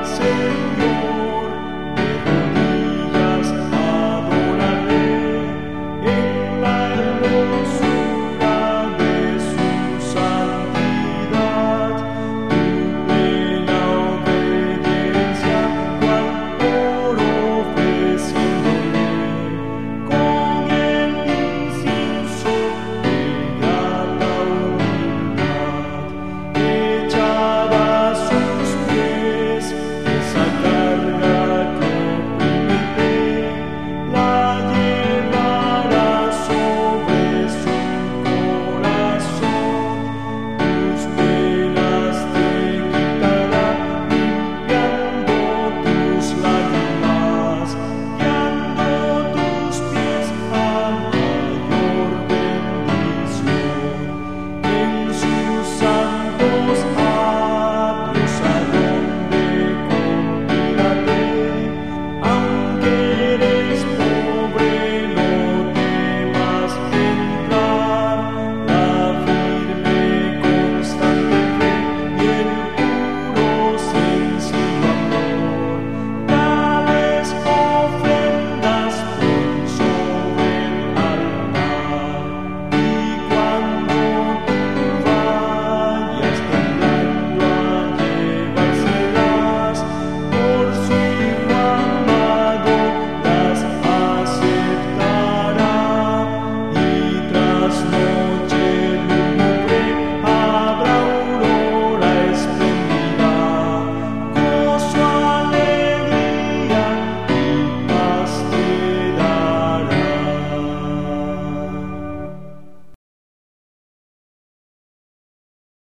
So